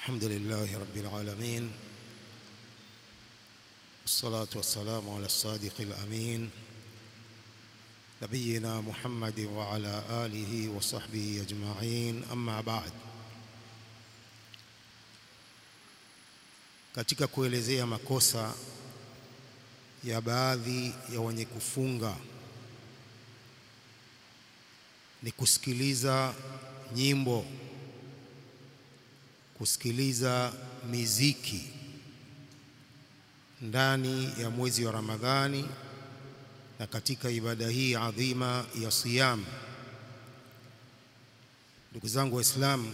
الحمد لله رب العالمين والصلاة والسلام على الصادق الأمين نبينا محمد وعلى آله وصحبه أجمعين. أما بعد katika kuelezea makosa ya baadhi ya wenye kufunga ni kusikiliza nyimbo, kusikiliza miziki ndani ya mwezi wa Ramadhani na katika ibada hii adhima ya siyam. Ndugu zangu Waislamu,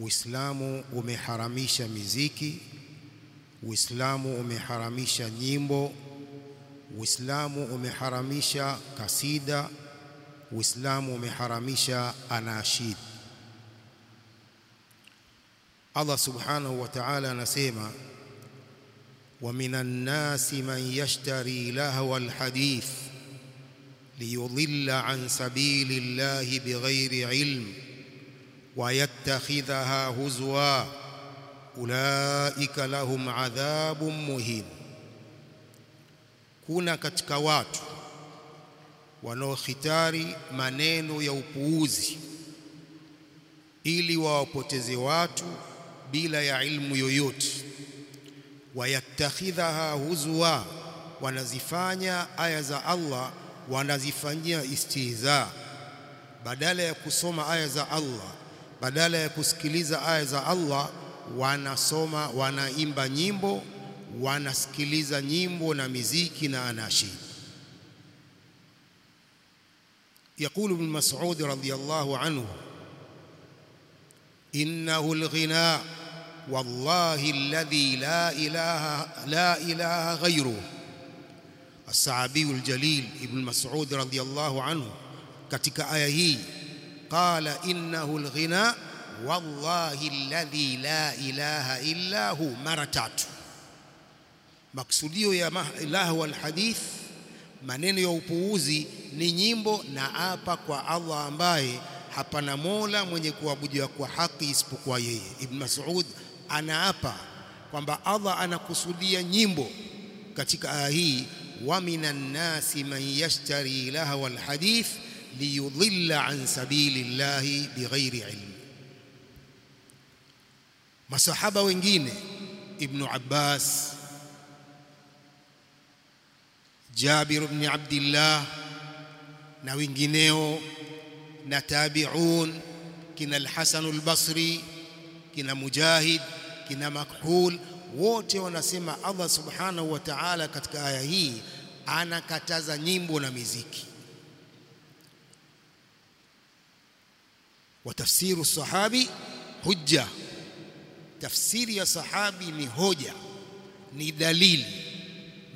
Uislamu umeharamisha miziki, Uislamu umeharamisha nyimbo, Uislamu umeharamisha kasida, Uislamu umeharamisha anashid. Allah subhanahu wa ta'ala anasema wa minan nasi man yashtari lahwa alhadith liyudilla an sabili llahi bighairi ilm wayattakhidhaha huzwa ulaika lahum adhabun muhin, kuna katika watu wanaokhitari maneno ya upuuzi ili wawapoteze watu bila ya ilmu yoyote. Wayattakhidhaha huzwa, wanazifanya aya za Allah wanazifanyia istihza, badala ya kusoma aya za Allah, badala ya kusikiliza aya za Allah, wanasoma wanaimba nyimbo, wanasikiliza nyimbo na miziki na anashid. يقول ابن مسعود رضي الله عنه إنه الغناء والله الذي لا إله لا إله غيره الصحابي الجليل ابن مسعود رضي الله عنه katika aya hii qala innahu alghina wallahi alladhi la ilaha illa hu mara tatu maksudio ya lahu alhadith maneno ya upuuzi ni nyimbo na apa kwa Allah ambaye hapana mola mwenye kuabudiwa kwa haki isipokuwa yeye. Ibn Mas'ud anaapa kwamba Allah anakusudia nyimbo katika aya hii, wa minan nasi man yashtari lahwa alhadith liyudilla an sabili llahi bighairi ilm. Masahaba wengine Ibn Abbas Jabir ibn Abdillah na wengineo na tabi'un kina al-Hasan al-Basri kina Mujahid kina Makhul wote wanasema Allah subhanahu wa ta'ala katika aya hii anakataza nyimbo na miziki. Wa tafsiru sahabi hujja. Tafsiri ya sahabi ni hoja ni dalili.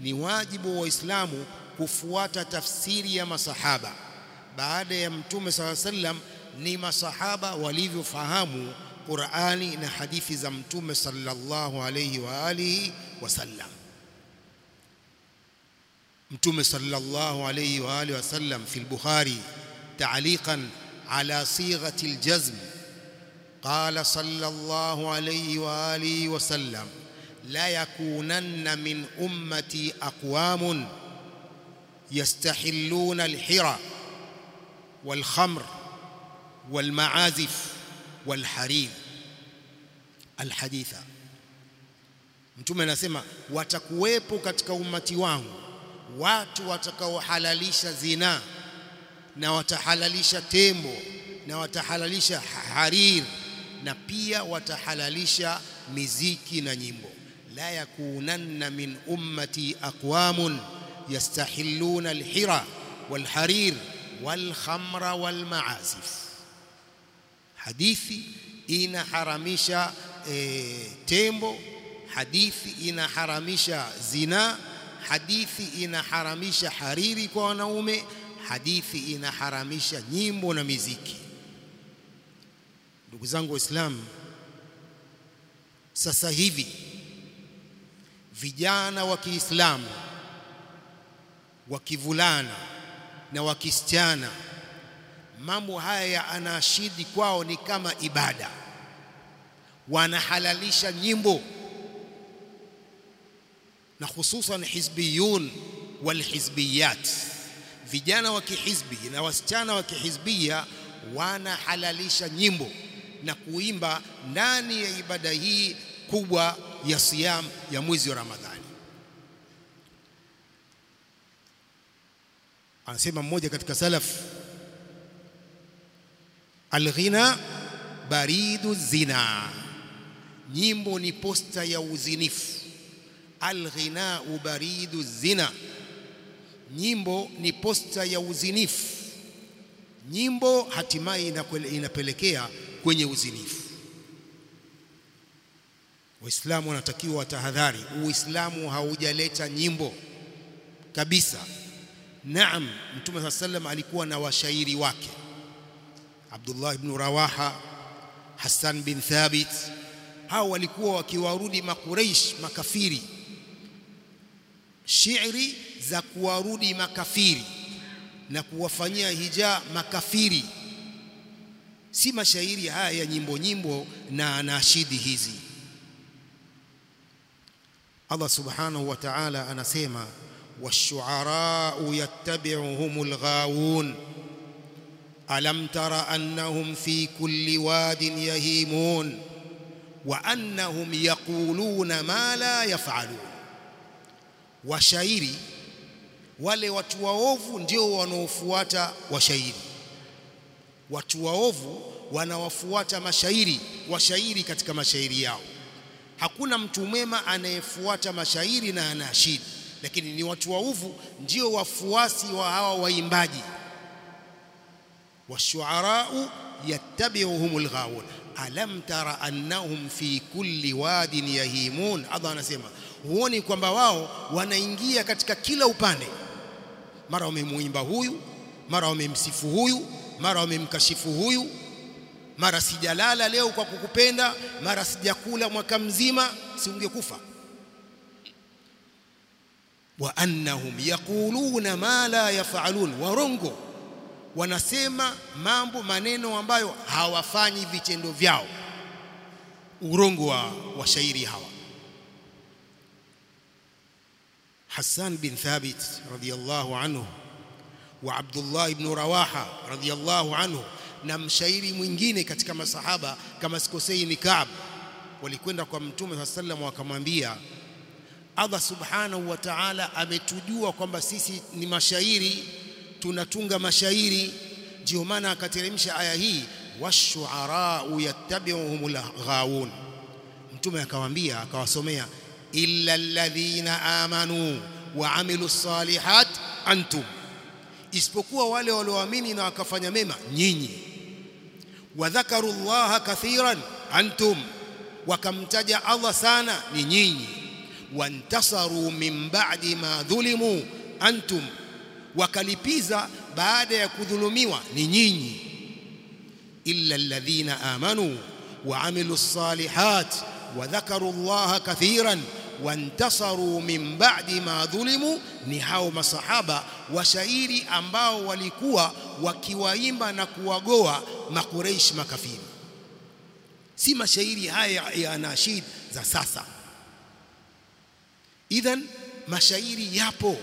Ni wajibu wa Waislamu kufuata tafsiri ya masahaba. Baada ya mtume sala sallam ni masahaba walivyofahamu Qur'ani na hadithi za mtume sallallahu alayhi wa alihi wasallam mtume sallallahu alayhi wa alihi wasallam fi al-Bukhari ta'liqan ala sighati al-jazm قال صلى الله عليه واله وسلم لا يكونن من امتي اقوام يستحلون الحرى والخمر والمعازف والحرير الحديثة mtume anasema watakuwepo katika umati wangu watu watakaohalalisha zina na watahalalisha tembo na watahalalisha harir na pia watahalalisha miziki na nyimbo la yakunanna min ummati aqwamun yastahilluna alhira walharir walkhamra walmaazif hadithi inaharamisha e, tembo. Hadithi inaharamisha zina. Hadithi inaharamisha hariri kwa wanaume. Hadithi inaharamisha nyimbo na miziki. Ndugu zangu waislamu sasa hivi vijana wa Kiislamu wakivulana na wakisichana mambo haya ya anashidi kwao ni kama ibada. Wanahalalisha nyimbo. Na hususan hizbiyun walhizbiyat vijana wa kihizbi na wasichana wa kihizbia wanahalalisha nyimbo na kuimba ndani ya ibada hii kubwa ya siyam ya mwezi wa Ramadhani. Anasema mmoja katika salaf, alghina baridu zina, nyimbo ni posta ya uzinifu. Alghinau baridu zina, nyimbo ni posta ya uzinifu. Nyimbo hatimaye inapelekea kwenye uzinifu. Waislamu wanatakiwa watahadhari. Uislamu haujaleta nyimbo kabisa. Naam, Mtume saa sallam alikuwa na washairi wake, Abdullah ibn Rawaha, Hassan bin Thabit. Hao walikuwa wakiwarudi makureish makafiri, shiiri za kuwarudi makafiri na kuwafanyia hija makafiri, si mashairi haya ya nyimbo nyimbo na nashidi hizi. Allah subhanahu wa ta'ala anasema washuarau yattabi'uhumul ghawun alam tara annahum fi kulli wadin yahimun wa annahum yaquluna ma la yaf'alun, washairi wale watu waovu ndio wanaofuata washairi. Watu waovu wanawafuata mashairi, washairi katika mashairi yao. Hakuna mtu mwema anayefuata mashairi na anashidi, lakini ni watu waovu ndio wafuasi wa hawa waimbaji. Washuarau yattabi'uhumul ghawun alam tara annahum fi kulli wadin yahimun. Allah anasema. Huoni kwamba wao wanaingia katika kila upande, mara wamemuimba huyu, mara wamemsifu huyu, mara wamemkashifu huyu, mara sijalala leo kwa kukupenda, mara sijakula mwaka mzima, si ungekufa. Wa annahum yaquluna ma la yafalun, warongo wanasema mambo maneno ambayo hawafanyi vitendo vyao. Urongo wa washairi hawa. Hassan bin Thabit radhiyallahu anhu wa Abdullah ibn Rawaha radhiyallahu anhu na mshairi mwingine katika masahaba kama sikosei ni Kaab, walikwenda kwa Mtume wa sallam wakamwambia, Allah subhanahu wa ta'ala ametujua kwamba sisi ni mashairi tunatunga mashairi, ndio maana akateremsha aya hii washuarau yattabi'uhumul ghawun. Mtume akawaambia akawasomea, illa alladhina amanu wa amilu salihat antum, isipokuwa wale walioamini na wakafanya mema nyinyi. Wa dhakaru llaha kathiran antum, wakamtaja Allah sana ni nyinyi. Wantasaru min ba'di ma dhulimu antum wakalipiza baada ya kudhulumiwa ni nyinyi. illa alladhina amanu salihat wa dhakaru llaha kathiran wantasaru min ba'di ma dhulimu, ni hao masahaba washairi ambao walikuwa wakiwaimba na kuwagoa makureish makafiri, si mashairi haya ya nashid za sasa. Idhan mashairi yapo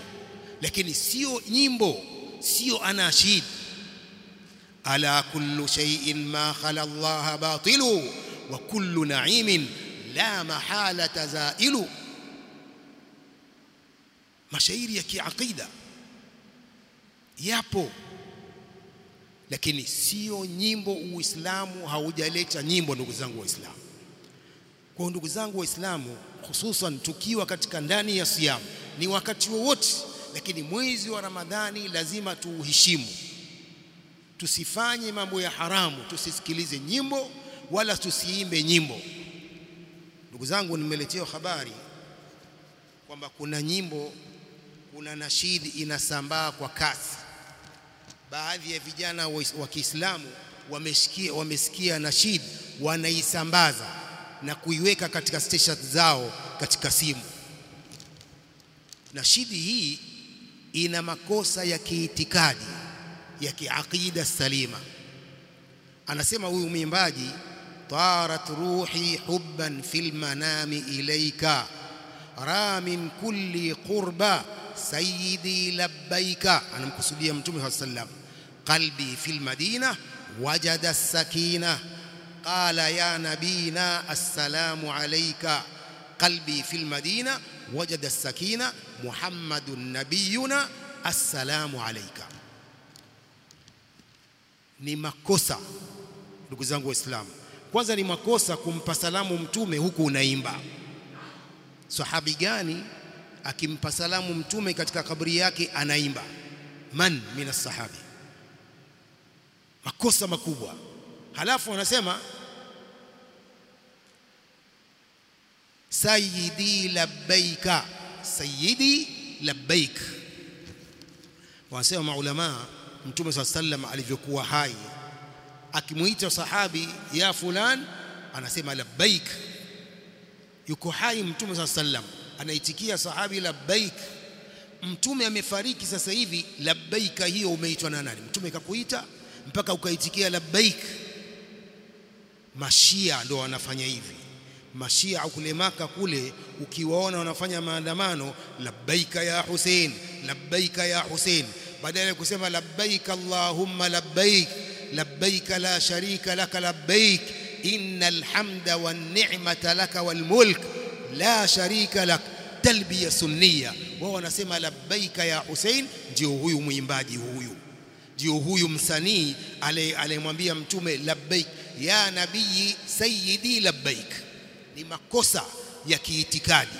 lakini sio nyimbo, sio anashid. ala kullu shay'in ma khala Allah batilu wa kullu na'imin la mahala tazailu Mashairi ya kiaqida yapo, lakini sio nyimbo. Uislamu haujaleta nyimbo, ndugu zangu Waislamu. Kwa ndugu zangu Waislamu, hususan tukiwa katika ndani ya siamu, ni wakati wowote lakini mwezi wa Ramadhani lazima tuuheshimu, tusifanye mambo ya haramu, tusisikilize nyimbo wala tusiimbe nyimbo. Ndugu zangu, nimeletea habari kwamba kuna nyimbo, kuna nashidi inasambaa kwa kasi. Baadhi ya vijana wa Kiislamu wamesikia, wamesikia nashidi, wanaisambaza na kuiweka katika station zao katika simu. Nashidi hii ina makosa ya kiitikadi ya kiaqida salima. Anasema huyu mwimbaji طارت روحي حبا في المنام إليك رام كل قربى سيدي لبيك أنا مقصودية متومي صلى الله عليه وسلم قلبي في المدينة وجد السكينة قال يا نبينا السلام عليك قلبي Muhammadun nabiyuna assalamu alayka. Ni makosa ndugu zangu Waislamu, kwanza ni makosa kumpa salamu mtume huku unaimba. Sahabi gani akimpa salamu mtume katika kaburi yake anaimba? Man minas sahabi, makosa makubwa. Halafu anasema sayyidi labbaika sayyidi labbaik. Wanasema maulama mtume sa sallam alivyokuwa hai akimuita sahabi ya fulan anasema labbaik. Yuko hai mtume saa sallam anaitikia sahabi labbaik. Mtume amefariki sasa hivi labbaika hiyo umeitwa na nani? Mtume kakuita mpaka ukaitikia labbaik. Mashia ndo wanafanya hivi mashia kule maka kule ukiwaona wanafanya maandamano labbaika ya Hussein labbaika ya Hussein badala ya kusema labbaik allahumma labbaik labbaik la sharika laka labbaik innal hamda wan ni'mata laka wal mulk la sharika lak talbiya sunniya wao wanasema labbaika ya Hussein ndio huyu mwimbaji huyu ndio huyu msanii aliyemwambia mtume labbaik ya nabii sayyidi labbaik ni makosa ya kiitikadi.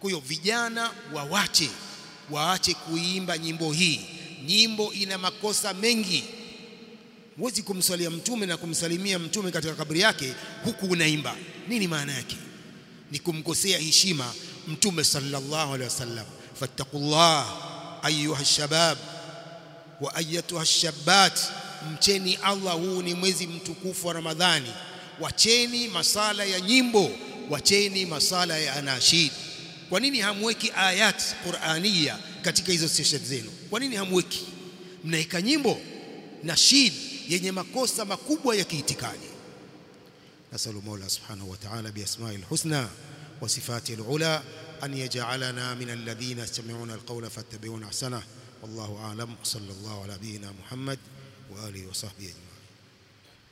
Kwa hiyo vijana wawache waache kuimba nyimbo hii. Nyimbo ina makosa mengi. Huwezi kumswalia mtume na kumsalimia mtume katika kaburi yake huku unaimba. Nini maana yake? Ni kumkosea heshima mtume sallallahu alaihi wasallam. Fattaqullah ayuha shabab wa ayatuha shabat mcheni Allah huu ni mwezi mtukufu wa Ramadhani wacheni masala ya nyimbo wacheni masala ya anashid. Kwa nini hamweki ayat quraniya katika hizo session zenu? Kwa nini hamweki? Mnaika nyimbo nashid yenye makosa makubwa ya kiitikadi. Nasalu mola subhanahu wa ta'ala biasmail husna wa sifati alula an yaj'alana min alladhina yastami'una alqawla fattabi'una ahsana wallahu a'lam. Sallallahu ala nabiyyina muhammad wa alihi wa sahbihi